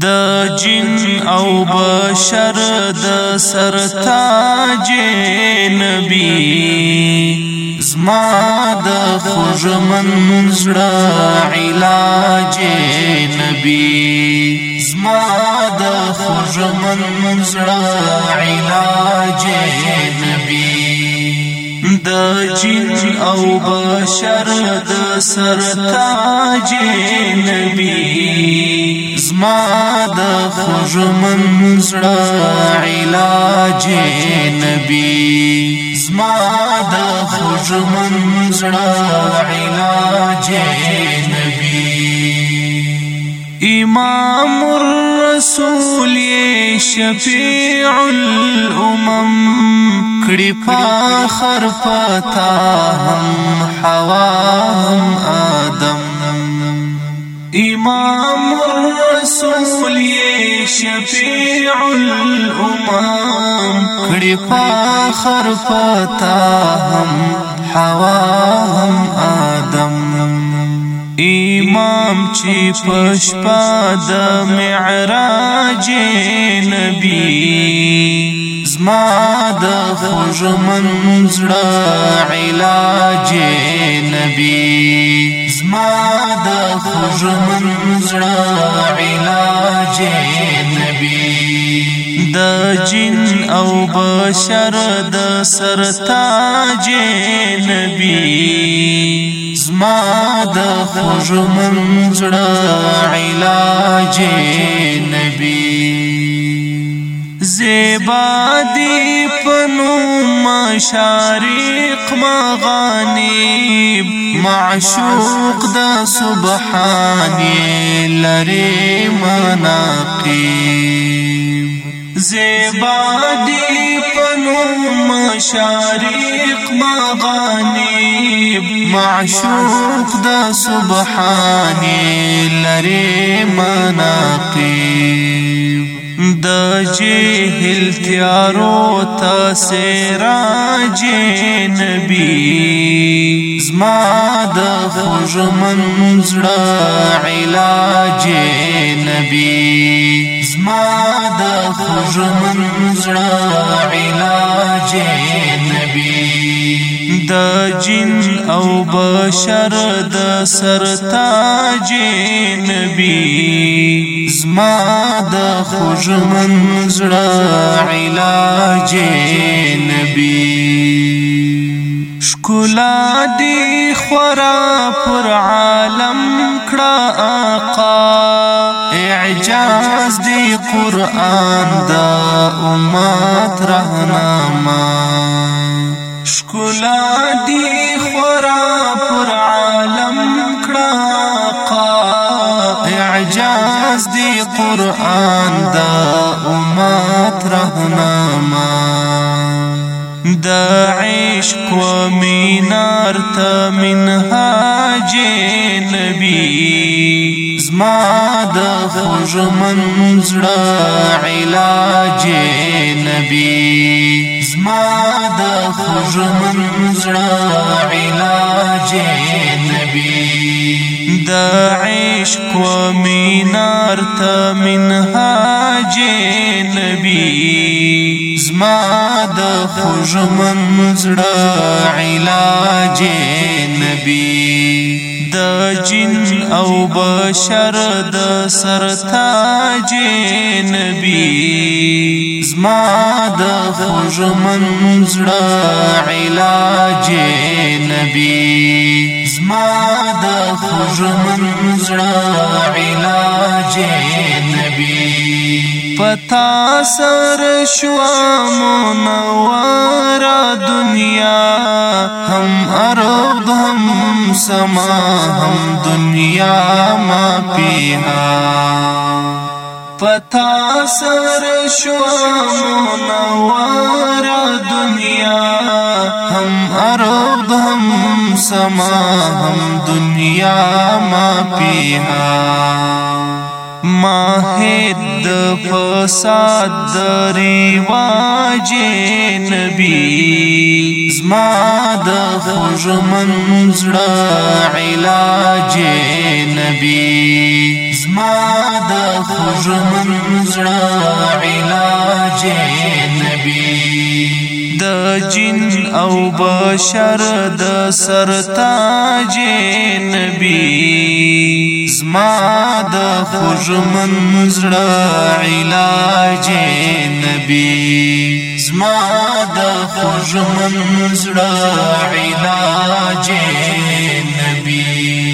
د جن او بشر د سرتاج نبی زما د خوژمن منزړه علاج نبی زما د خوژمن منزړه علاج نبی د جن او بشر د سرتاج نبی زما د خجمن زړه علاج نبی زما د خجمن زړه علاج نبی امام الرسول شفیع الامم کړي فخر پتا هم حوا هم آدم امام الرسول شفیع الامم کړي فخر پتا هم حوا هم آدم امام چې پښپا د معراج نبی زما د خوژمن زړه علاج نبی زما د خوژمن زړه علاج نبی د جن او بشر د سرتاج نبی زما د خوژمن زړه علاج نبی زیبا دی پنوم شارق مغانیب معشوق د سبحانی لری مناقیب زیبا دی پنوم شارق مغانیب معشوق د سبحانی لری مناقیب التیارو تا سراج نبی زما د خوږ منځړه علاج نبی زما د خوږ منځړه علاج نبی د جن او بشر د سرتاج نبی زما د خوشمن زړه علاج نبی شکلا دی خورا پر عالم کړه آقا اعجاز دی قرآن دا امت رهنما شکلا قرآن دا امت رهنما دا عشق و مینار تا منهاج نبی زما دا خوش منزر علاج نبی زما د خوږمن زړه علاج نبی د عشق و مینار ته منهاج نبی زما د خوږمن زړه علاج نبی د جن او بشر د سرتاج نبی زما د خوږ منځړه علاج نبی زما د خوږ منځړه علاج نبی پتا سر شوا منورا دنیا هم ارض هم سما هم دنیا ما پیها پتا سر شوا منورا دنیا هم ارض هم سما هم دنیا ما پیها ماهد د فساد د رواج نبی زما د خوژمن زړه علاج نبی زما د خوژمن زړه علاج نبی د جن او بشر د سرتاج نبی زما د خوشمن زړه علاج نبی زما د خوشمن زړه علاج نبی